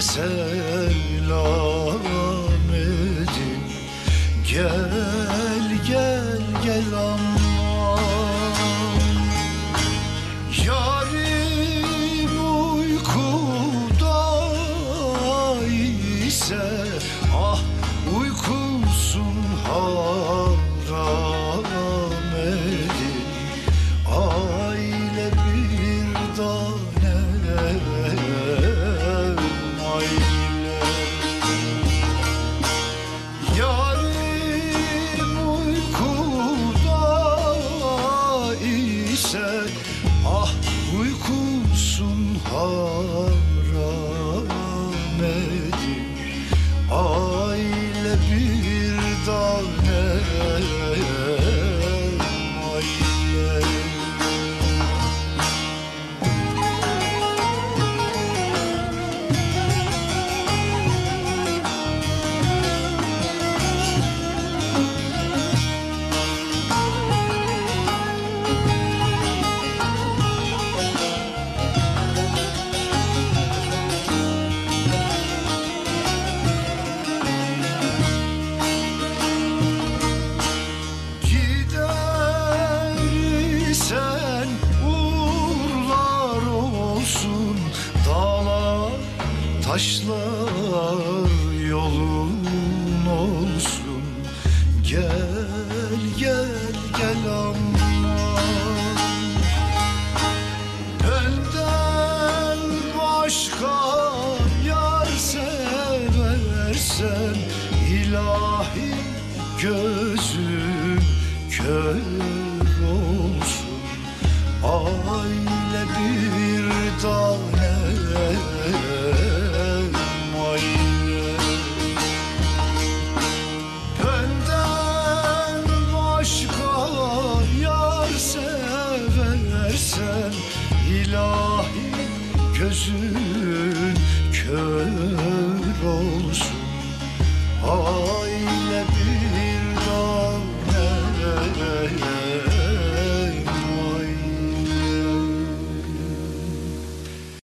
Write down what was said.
selam edin. Gel gel gel aman. Yarim uykuda ise Ah uykusun haram Ah uykusun haram edin Aile taşlar yolun olsun. Gel gel gel aman Benden başka yar seversen ilahi gözün kör olsun ilahi gözün kör olsun. Aile bir daha